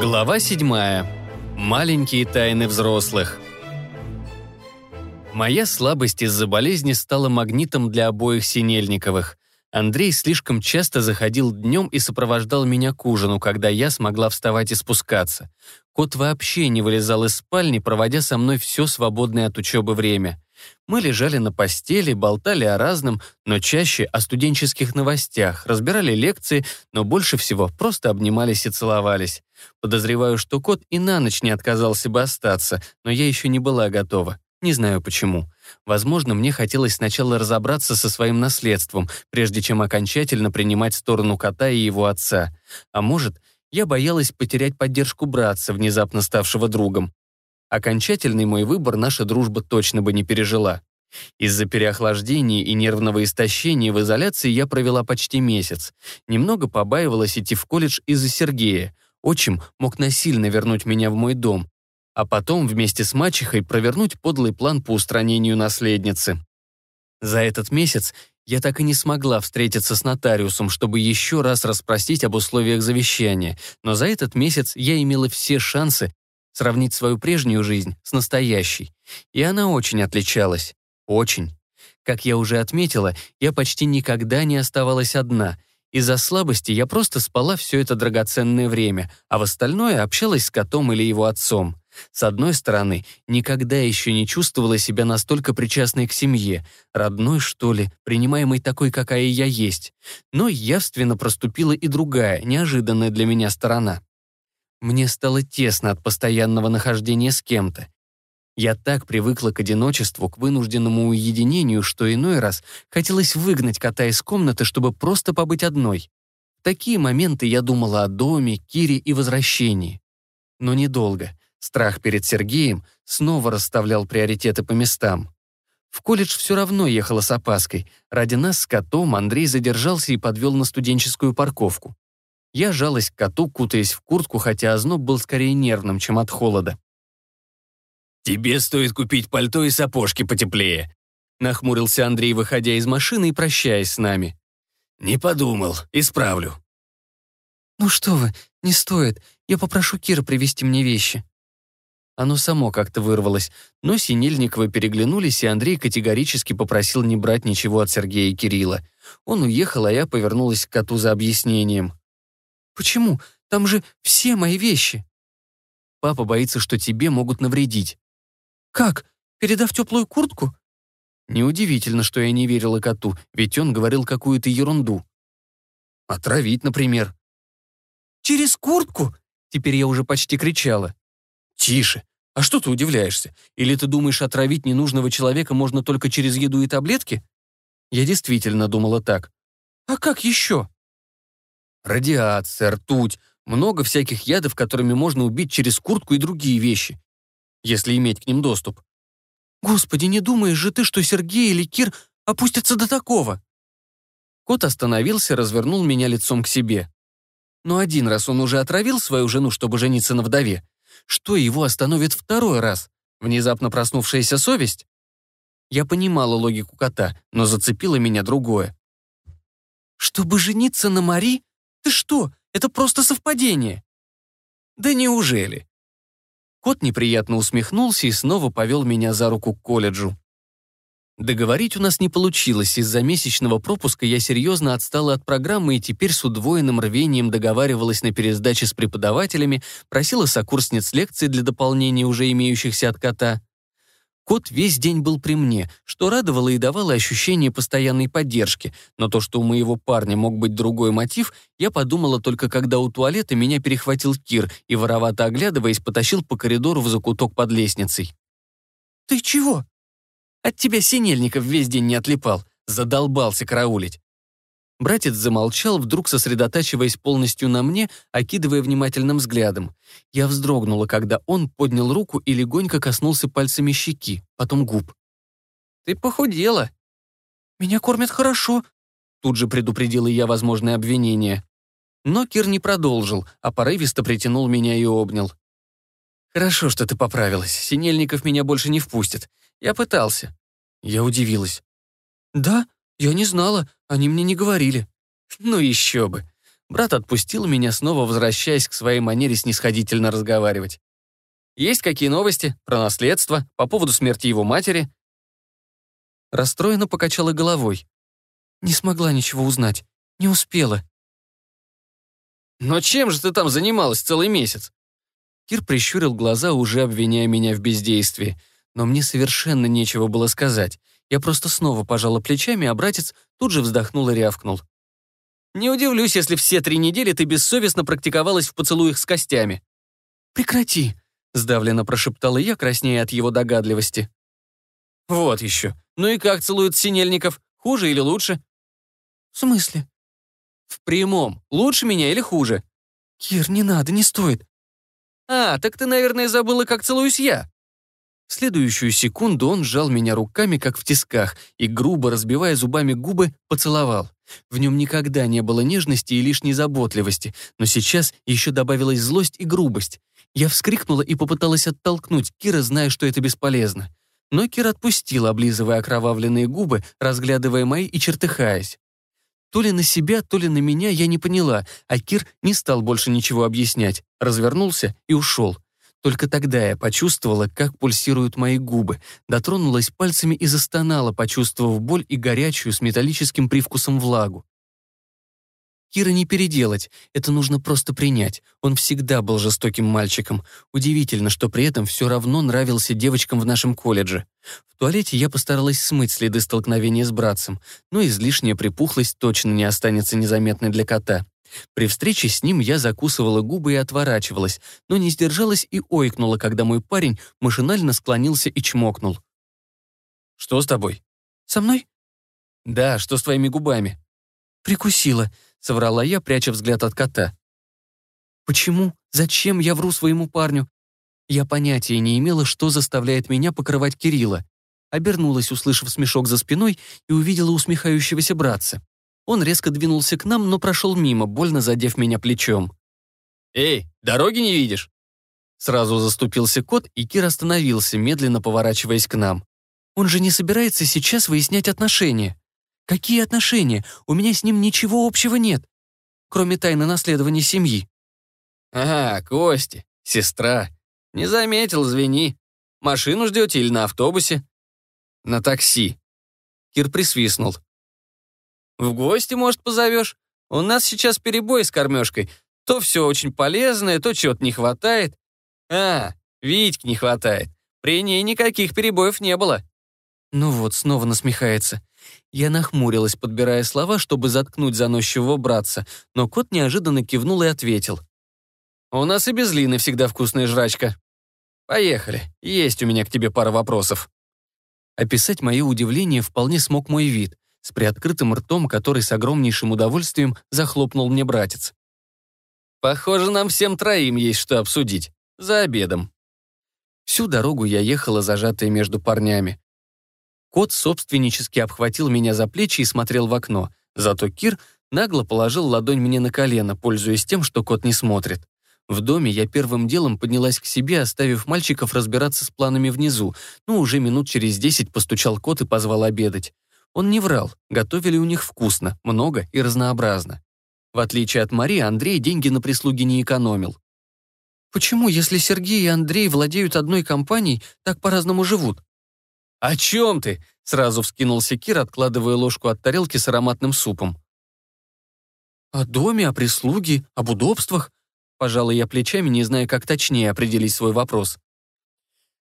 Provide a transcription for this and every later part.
Глава 7. Маленькие тайны взрослых. Моя слабость из-за болезни стала магнитом для обоих Синельниковых. Андрей слишком часто заходил днем и сопровождал меня к ужину, когда я смогла вставать и спускаться. Кот вообще не вылезал из спальни, проводя со мной все свободное от учебы время. Мы лежали на постели, болтали о разном, но чаще о студенческих новостях, разбирали лекции, но больше всего просто обнимались и целовались. Подозреваю, что кот и на ночь не отказался бы остаться, но я еще не была готова. Не знаю почему. Возможно, мне хотелось сначала разобраться со своим наследством, прежде чем окончательно принимать сторону кота и его отца. А может, я боялась потерять поддержку братца, внезапно ставшего другом. Окончательный мой выбор наша дружба точно бы не пережила. Из-за переохлаждения и нервного истощения в изоляции я провела почти месяц. Немного побаивалась идти в колледж из-за Сергея. Отчим мог насильно вернуть меня в мой дом, а потом вместе с мачехой провернуть подлый план по устранению наследницы. За этот месяц я так и не смогла встретиться с нотариусом, чтобы еще раз расспросить об условиях завещания, но за этот месяц я имела все шансы сравнить свою прежнюю жизнь с настоящей. И она очень отличалась. Очень. Как я уже отметила, я почти никогда не оставалась одна. Из-за слабости я просто спала все это драгоценное время, а в остальное общалась с котом или его отцом. С одной стороны, никогда еще не чувствовала себя настолько причастной к семье, родной, что ли, принимаемой такой, какая я есть. Но явственно проступила и другая, неожиданная для меня сторона. Мне стало тесно от постоянного нахождения с кем-то. Я так привыкла к одиночеству, к вынужденному уединению, что иной раз хотелось выгнать кота из комнаты, чтобы просто побыть одной. В такие моменты я думала о доме, Кире и возвращении. Но недолго. Страх перед Сергеем снова расставлял приоритеты по местам. В колледж все равно ехала с опаской. Ради нас с котом Андрей задержался и подвел на студенческую парковку. Я жалась к коту, кутаясь в куртку, хотя озноб был скорее нервным, чем от холода. «Тебе стоит купить пальто и сапожки потеплее», нахмурился Андрей, выходя из машины и прощаясь с нами. «Не подумал, исправлю». «Ну что вы, не стоит. Я попрошу Кира привезти мне вещи». Оно само как-то вырвалось, но Синельниковы переглянулись, и Андрей категорически попросил не брать ничего от Сергея и Кирилла. Он уехал, а я повернулась к коту за объяснением. «Почему? Там же все мои вещи». «Папа боится, что тебе могут навредить». «Как? Передав теплую куртку?» Неудивительно, что я не верила коту, ведь он говорил какую-то ерунду. «Отравить, например». «Через куртку?» Теперь я уже почти кричала. «Тише. А что ты удивляешься? Или ты думаешь, отравить ненужного человека можно только через еду и таблетки?» Я действительно думала так. «А как еще?» Радиация, ртуть, много всяких ядов, которыми можно убить через куртку и другие вещи, если иметь к ним доступ. Господи, не думаешь же ты, что Сергей или Кир опустятся до такого? Кот остановился, развернул меня лицом к себе. Но один раз он уже отравил свою жену, чтобы жениться на вдове. Что его остановит второй раз? Внезапно проснувшаяся совесть? Я понимала логику кота, но зацепило меня другое. «Чтобы жениться на Мари? Ты что? Это просто совпадение!» «Да неужели?» Кот неприятно усмехнулся и снова повел меня за руку к колледжу. Договорить у нас не получилось, из-за месячного пропуска я серьезно отстала от программы и теперь с удвоенным рвением договаривалась на пересдаче с преподавателями, просила сокурсниц лекций для дополнения уже имеющихся от кота. Кот весь день был при мне, что радовало и давало ощущение постоянной поддержки, но то, что у моего парня мог быть другой мотив, я подумала только когда у туалета меня перехватил Кир и, воровато оглядываясь, потащил по коридору в закуток под лестницей. «Ты чего?» «От тебя Синельников весь день не отлипал, задолбался караулить. Братец замолчал, вдруг сосредотачиваясь полностью на мне, окидывая внимательным взглядом. Я вздрогнула, когда он поднял руку и легонько коснулся пальцами щеки, потом губ. «Ты похудела». «Меня кормят хорошо», — тут же предупредила я возможное обвинение. Но Кир не продолжил, а порывисто притянул меня и обнял. «Хорошо, что ты поправилась. Синельников меня больше не впустит. Я пытался». Я удивилась. «Да? Я не знала. Они мне не говорили. Ну еще бы. Брат отпустил меня, снова возвращаясь к своей манере снисходительно разговаривать. «Есть какие новости? Про наследство? По поводу смерти его матери?» Расстроенно покачала головой. «Не смогла ничего узнать. Не успела». «Но чем же ты там занималась целый месяц?» Кир прищурил глаза, уже обвиняя меня в бездействии. Но мне совершенно нечего было сказать. Я просто снова пожала плечами, а братец тут же вздохнул и рявкнул. «Не удивлюсь, если все три недели ты бессовестно практиковалась в поцелуях с костями». «Прекрати», — сдавленно прошептала я, краснея от его догадливости. «Вот еще. Ну и как целуют синельников? Хуже или лучше?» «В смысле?» «В прямом. Лучше меня или хуже?» «Кир, не надо, не стоит. «А, так ты, наверное, забыла, как целуюсь я». В следующую секунду он сжал меня руками, как в тисках, и, грубо разбивая зубами губы, поцеловал. В нем никогда не было нежности и лишней заботливости, но сейчас еще добавилась злость и грубость. Я вскрикнула и попыталась оттолкнуть Кира, зная, что это бесполезно. Но Кир отпустил, облизывая окровавленные губы, разглядывая мои и чертыхаясь. То ли на себя, то ли на меня я не поняла, а Кир не стал больше ничего объяснять, развернулся и ушел. Только тогда я почувствовала, как пульсируют мои губы, дотронулась пальцами и застонала, почувствовав боль и горячую с металлическим привкусом влагу. Кира не переделать, это нужно просто принять. Он всегда был жестоким мальчиком. Удивительно, что при этом все равно нравился девочкам в нашем колледже. В туалете я постаралась смыть следы столкновения с братцем, но излишняя припухлость точно не останется незаметной для кота. При встрече с ним я закусывала губы и отворачивалась, но не сдержалась и ойкнула, когда мой парень машинально склонился и чмокнул. «Что с тобой?» «Со мной?» «Да, что с твоими губами?» «Прикусила», — соврала я, пряча взгляд от кота. «Почему? Зачем я вру своему парню?» Я понятия не имела, что заставляет меня покрывать Кирилла. Обернулась, услышав смешок за спиной, и увидела усмехающегося братца. Он резко двинулся к нам, но прошел мимо, больно задев меня плечом. «Эй, дороги не видишь?» Сразу заступился кот, и Кир остановился, медленно поворачиваясь к нам. «Он же не собирается сейчас выяснять отношения». Какие отношения? У меня с ним ничего общего нет, кроме тайны наследования семьи. Ага, Кости, сестра. Не заметил, извини. Машину ждете или на автобусе? На такси. Кир присвистнул. В гости, может, позовешь? У нас сейчас перебой с кормежкой. То все очень полезное, то чего-то не хватает. А, Витьки не хватает. При ней никаких перебоев не было. Ну вот, снова насмехается. Я нахмурилась, подбирая слова, чтобы заткнуть заносчивого братца, но кот неожиданно кивнул и ответил. «У нас и без Лины всегда вкусная жрачка. Поехали, есть у меня к тебе пара вопросов». Описать мое удивление вполне смог мой вид, с приоткрытым ртом, который с огромнейшим удовольствием захлопнул мне братец. «Похоже, нам всем троим есть что обсудить. За обедом». Всю дорогу я ехала зажатая между парнями. Кот собственнически обхватил меня за плечи и смотрел в окно. Зато Кир нагло положил ладонь мне на колено, пользуясь тем, что кот не смотрит. В доме я первым делом поднялась к себе, оставив мальчиков разбираться с планами внизу, но уже минут через десять постучал кот и позвал обедать. Он не врал, готовили у них вкусно, много и разнообразно. В отличие от Марии, Андрей деньги на прислуги не экономил. «Почему, если Сергей и Андрей владеют одной компанией, так по-разному живут?» «О чем ты?» — сразу вскинулся Кир, откладывая ложку от тарелки с ароматным супом. «О доме, о прислуге, об удобствах?» Пожалуй, я плечами, не зная, как точнее определить свой вопрос.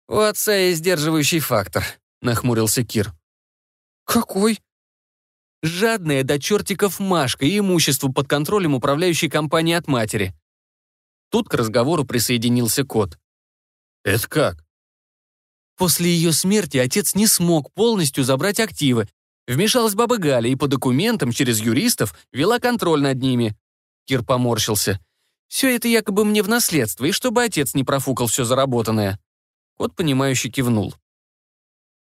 «У отца есть сдерживающий фактор», — нахмурился Кир. «Какой?» «Жадная до чертиков Машка и имущество под контролем управляющей компании от матери». Тут к разговору присоединился кот. «Это как?» После ее смерти отец не смог полностью забрать активы. Вмешалась баба Галя и по документам через юристов вела контроль над ними. Кир поморщился. Все это якобы мне в наследство, и чтобы отец не профукал все заработанное. Кот, понимающе кивнул.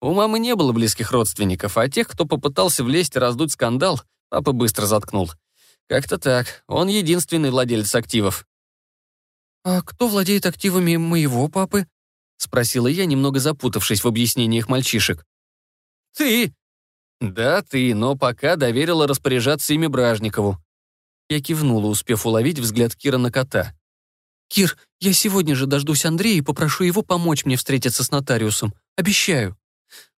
У мамы не было близких родственников, а тех, кто попытался влезть и раздуть скандал, папа быстро заткнул. Как-то так. Он единственный владелец активов. «А кто владеет активами моего папы?» — спросила я, немного запутавшись в объяснениях мальчишек. «Ты!» «Да, ты, но пока доверила распоряжаться ими Бражникову». Я кивнула, успев уловить взгляд Кира на кота. «Кир, я сегодня же дождусь Андрея и попрошу его помочь мне встретиться с нотариусом. Обещаю».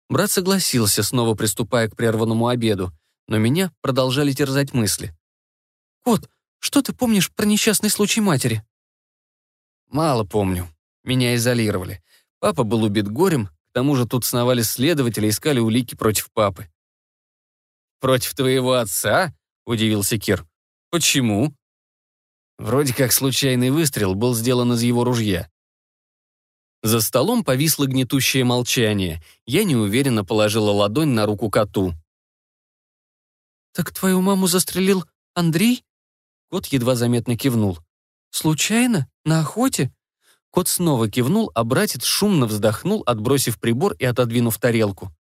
Брат согласился, снова приступая к прерванному обеду, но меня продолжали терзать мысли. «Кот, что ты помнишь про несчастный случай матери?» «Мало помню. Меня изолировали. Папа был убит горем, к тому же тут сновали следователи, искали улики против папы». «Против твоего отца?» — удивился Кир. «Почему?» Вроде как случайный выстрел был сделан из его ружья. За столом повисло гнетущее молчание. Я неуверенно положила ладонь на руку коту. «Так твою маму застрелил Андрей?» Кот едва заметно кивнул. «Случайно? На охоте?» Кот снова кивнул, а братец шумно вздохнул, отбросив прибор и отодвинув тарелку.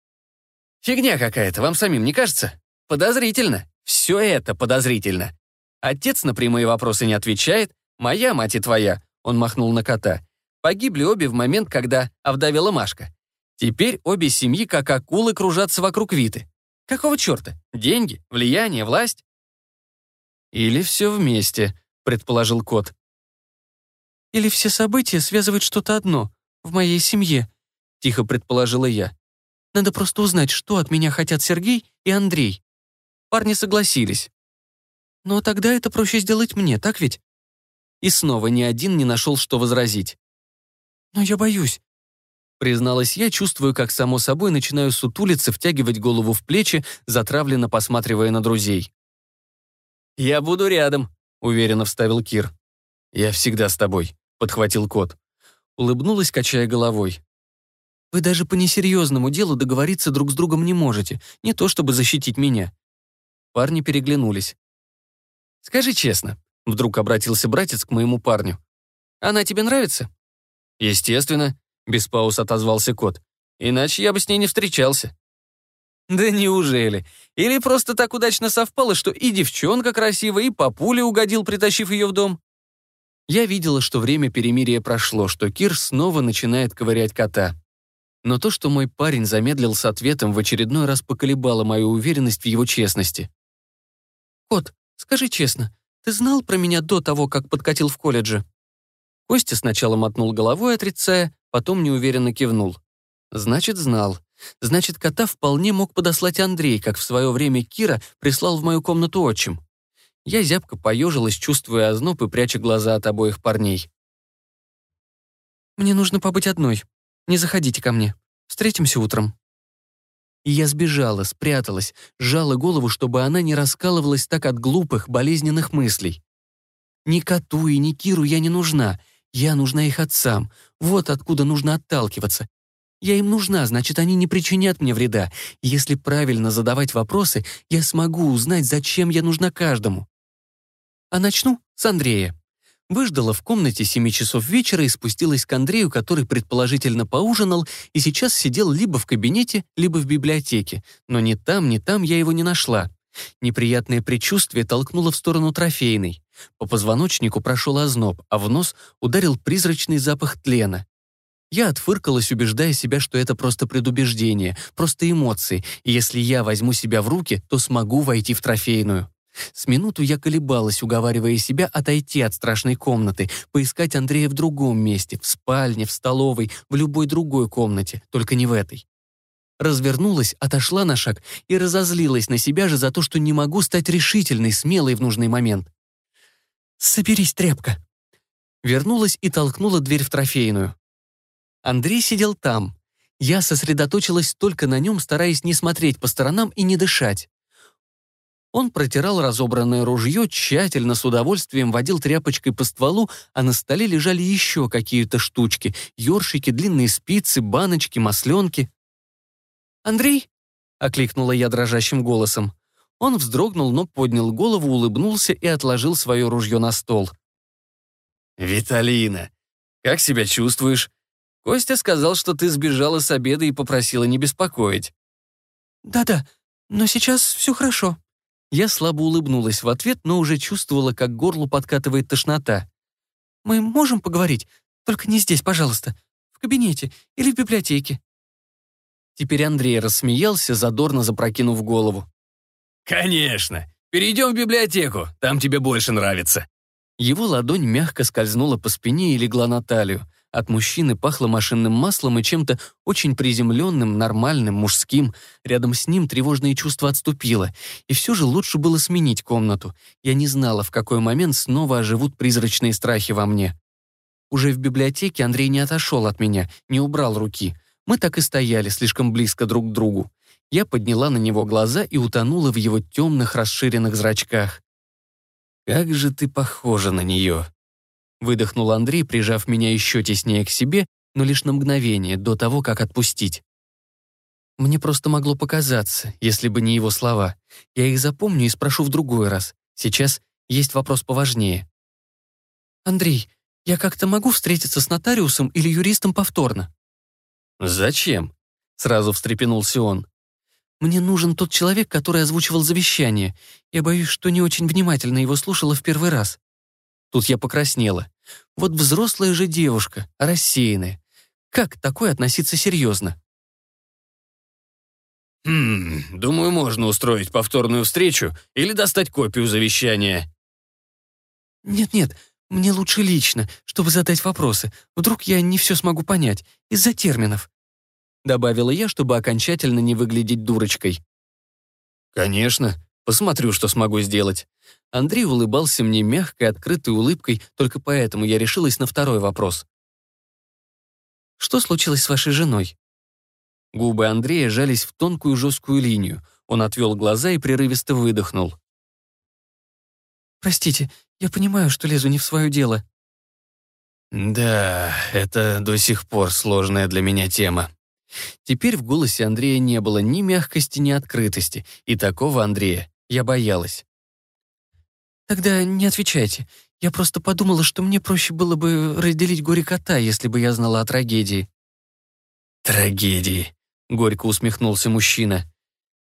«Фигня какая-то, вам самим не кажется? Подозрительно. Все это подозрительно. Отец на прямые вопросы не отвечает. Моя мать и твоя, он махнул на кота. Погибли обе в момент, когда овдовела Машка. Теперь обе семьи, как акулы, кружатся вокруг Виты. Какого черта? Деньги, влияние, власть? Или все вместе, предположил кот. Или все события связывают что-то одно, в моей семье, тихо предположила я. Надо просто узнать, что от меня хотят Сергей и Андрей. Парни согласились. Но тогда это проще сделать мне, так ведь? И снова ни один не нашел, что возразить. Но я боюсь. Призналась я, чувствую, как само собой начинаю сутулиться, втягивать голову в плечи, затравленно посматривая на друзей. «Я буду рядом», — уверенно вставил Кир. «Я всегда с тобой», — подхватил кот. Улыбнулась, качая головой. «Вы даже по несерьезному делу договориться друг с другом не можете, не то чтобы защитить меня». Парни переглянулись. «Скажи честно», — вдруг обратился братец к моему парню. «Она тебе нравится?» «Естественно», — без пауз отозвался кот. «Иначе я бы с ней не встречался». «Да неужели? Или просто так удачно совпало, что и девчонка красивая, и папуля угодил, притащив ее в дом?» Я видела, что время перемирия прошло, что Кир снова начинает ковырять кота. Но то, что мой парень замедлил с ответом, в очередной раз поколебало мою уверенность в его честности. «Кот, Скажи честно, ты знал про меня до того, как подкатил в колледже?» Костя сначала мотнул головой, отрицая, потом неуверенно кивнул. «Значит, знал. Значит, кота вполне мог подослать Андрей, как в свое время Кира прислал в мою комнату отчим. Я зябко поежилась, чувствуя озноб и пряча глаза от обоих парней. «Мне нужно побыть одной. Не заходите ко мне. Встретимся утром». И я сбежала, спряталась, сжала голову, чтобы она не раскалывалась так от глупых, болезненных мыслей. Ни коту и ни Киру я не нужна. Я нужна их отцам. Вот откуда нужно отталкиваться. Я им нужна, значит, они не причинят мне вреда. Если правильно задавать вопросы, я смогу узнать, зачем я нужна каждому. А начну с Андрея. Выждала в комнате семи часов вечера и спустилась к Андрею, который предположительно поужинал и сейчас сидел либо в кабинете, либо в библиотеке. Но ни там, ни там я его не нашла. Неприятное предчувствие толкнуло в сторону трофейной. По позвоночнику прошел озноб, а в нос ударил призрачный запах тлена. Я отфыркалась, убеждая себя, что это просто предубеждение, просто эмоции, и если я возьму себя в руки, то смогу войти в трофейную. С минуту я колебалась, уговаривая себя отойти от страшной комнаты, поискать Андрея в другом месте, в спальне, в столовой, в любой другой комнате, только не в этой. Развернулась, отошла на шаг и разозлилась на себя же за то, что не могу стать решительной, смелой в нужный момент. «Соберись, тряпка!» Вернулась и толкнула дверь в трофейную. Андрей сидел там. Я сосредоточилась только на нем, стараясь не смотреть по сторонам и не дышать. Он протирал разобранное ружье, тщательно, с удовольствием водил тряпочкой по стволу, а на столе лежали еще какие-то штучки — ёршики, длинные спицы, баночки, масленки. «Андрей?» — окликнула я дрожащим голосом. Он вздрогнул, но поднял голову, улыбнулся и отложил свое ружье на стол. «Виталина, как себя чувствуешь? Костя сказал, что ты сбежала с обеда и попросила не беспокоить». «Да-да, но сейчас все хорошо», я слабо улыбнулась в ответ, но уже чувствовала, как горлу подкатывает тошнота. «Мы можем поговорить? Только не здесь, пожалуйста. В кабинете или в библиотеке». Теперь Андрей рассмеялся, задорно запрокинув голову. «Конечно. перейдем в библиотеку, там тебе больше нравится». Его ладонь мягко скользнула по спине и легла на талию. От мужчины пахло машинным маслом и чем-то очень приземленным, нормальным, мужским. Рядом с ним тревожное чувство отступило. И все же лучше было сменить комнату. Я не знала, в какой момент снова оживут призрачные страхи во мне. Уже в библиотеке Андрей не отошел от меня, не убрал руки. Мы так и стояли, слишком близко друг к другу. Я подняла на него глаза и утонула в его темных расширенных зрачках. «Как же ты похожа на нее!» Выдохнул Андрей, прижав меня еще теснее к себе, но лишь на мгновение, до того, как отпустить. Мне просто могло показаться, если бы не его слова. Я их запомню и спрошу в другой раз. Сейчас есть вопрос поважнее. «Андрей, я как-то могу встретиться с нотариусом или юристом повторно?» «Зачем?» — сразу встрепенулся он. «Мне нужен тот человек, который озвучивал завещание. Я боюсь, что не очень внимательно его слушала в первый раз». Тут я покраснела. Вот взрослая же девушка, рассеянная. Как к такой относиться серьезно? «Хм, думаю, можно устроить повторную встречу или достать копию завещания». «Нет-нет, мне лучше лично, чтобы задать вопросы. Вдруг я не все смогу понять, из-за терминов». Добавила я, чтобы окончательно не выглядеть дурочкой. «Конечно, посмотрю, что смогу сделать». Андрей улыбался мне мягкой, открытой улыбкой, только поэтому я решилась на второй вопрос. «Что случилось с вашей женой?» Губы Андрея жались в тонкую жесткую линию. Он отвел глаза и прерывисто выдохнул. «Простите, я понимаю, что лезу не в свое дело». «Да, это до сих пор сложная для меня тема». Теперь в голосе Андрея не было ни мягкости, ни открытости, и такого Андрея я боялась. «Тогда не отвечайте. Я просто подумала, что мне проще было бы разделить горе кота, если бы я знала о трагедии». «Трагедии», — горько усмехнулся мужчина.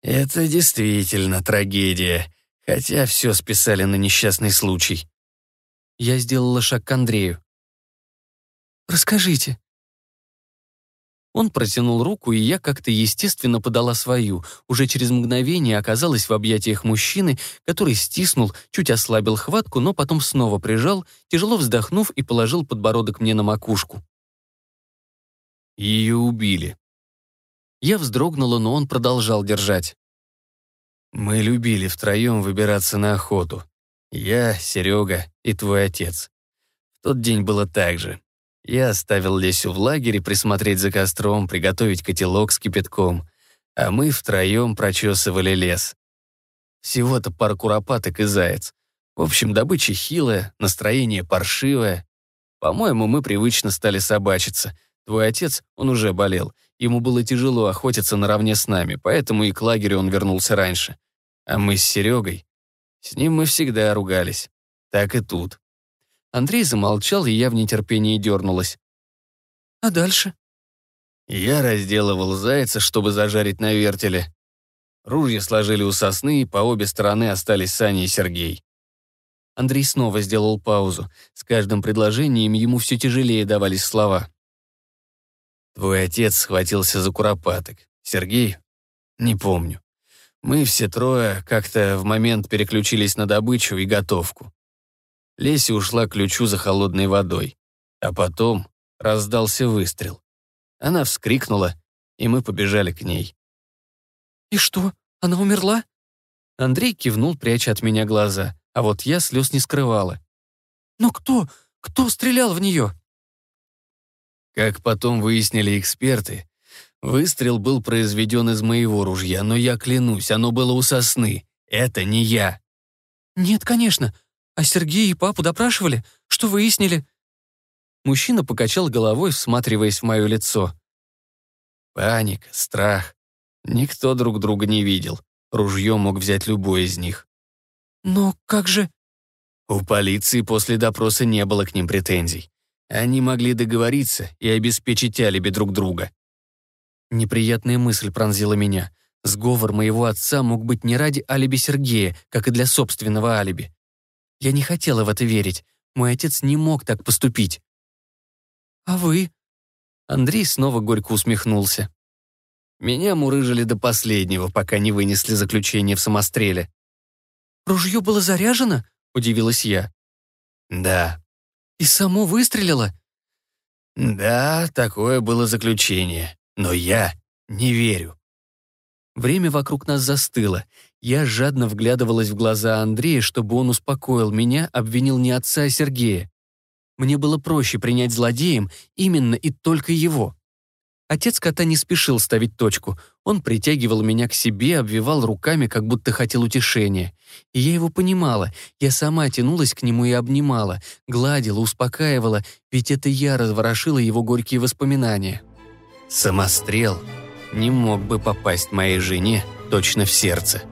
«Это действительно трагедия, хотя все списали на несчастный случай». Я сделала шаг к Андрею. «Расскажите», он протянул руку, и я как-то естественно подала свою. Уже через мгновение оказалась в объятиях мужчины, который стиснул, чуть ослабил хватку, но потом снова прижал, тяжело вздохнув и положил подбородок мне на макушку. Ее убили. Я вздрогнула, но он продолжал держать. Мы любили втроем выбираться на охоту. Я, Серега и твой отец. В тот день было так же. Я оставил Лесю в лагере присмотреть за костром, приготовить котелок с кипятком, а мы втроем прочесывали лес. Всего-то пара куропаток и заяц. В общем, добыча хилая, настроение паршивое. По-моему, мы привычно стали собачиться. Твой отец, он уже болел. Ему было тяжело охотиться наравне с нами, поэтому и к лагерю он вернулся раньше. А мы с Серегой... С ним мы всегда ругались. Так и тут. Андрей замолчал, и я в нетерпении дернулась. «А дальше?» Я разделывал зайца, чтобы зажарить на вертеле. Ружья сложили у сосны, и по обе стороны остались Саня и Сергей. Андрей снова сделал паузу. С каждым предложением ему все тяжелее давались слова. «Твой отец схватился за куропаток. Сергей? Не помню. Мы все трое как-то в момент переключились на добычу и готовку. Леся ушла к ключу за холодной водой. А потом раздался выстрел. Она вскрикнула, и мы побежали к ней. «И что, она умерла?» Андрей кивнул, пряча от меня глаза, а вот я слез не скрывала. «Но кто? Кто стрелял в нее?» Как потом выяснили эксперты, выстрел был произведен из моего ружья, но я клянусь, оно было у сосны. Это не я. «Нет, конечно. А Сергея и папу допрашивали? Что выяснили?» Мужчина покачал головой, всматриваясь в мое лицо. Паника, страх. Никто друг друга не видел. Ружье мог взять любой из них. «Но как же...» У полиции после допроса не было к ним претензий. Они могли договориться и обеспечить алиби друг друга. Неприятная мысль пронзила меня. Сговор моего отца мог быть не ради алиби Сергея, как и для собственного алиби. Я не хотела в это верить. Мой отец не мог так поступить. «А вы?» Андрей снова горько усмехнулся. Меня мурыжили до последнего, пока не вынесли заключение в самостреле. Ружье было заряжено?» — удивилась я. «Да». «И само выстрелило?» «Да, такое было заключение. Но я не верю». Время вокруг нас застыло. Я жадно вглядывалась в глаза Андрея, чтобы он успокоил меня, обвинил не отца, а Сергея. Мне было проще принять злодеем именно и только его. Отец кота не спешил ставить точку. Он притягивал меня к себе, обвивал руками, как будто хотел утешения. И я его понимала. Я сама тянулась к нему и обнимала, гладила, успокаивала, ведь это я разворошила его горькие воспоминания. Самострел не мог бы попасть моей жене точно в сердце.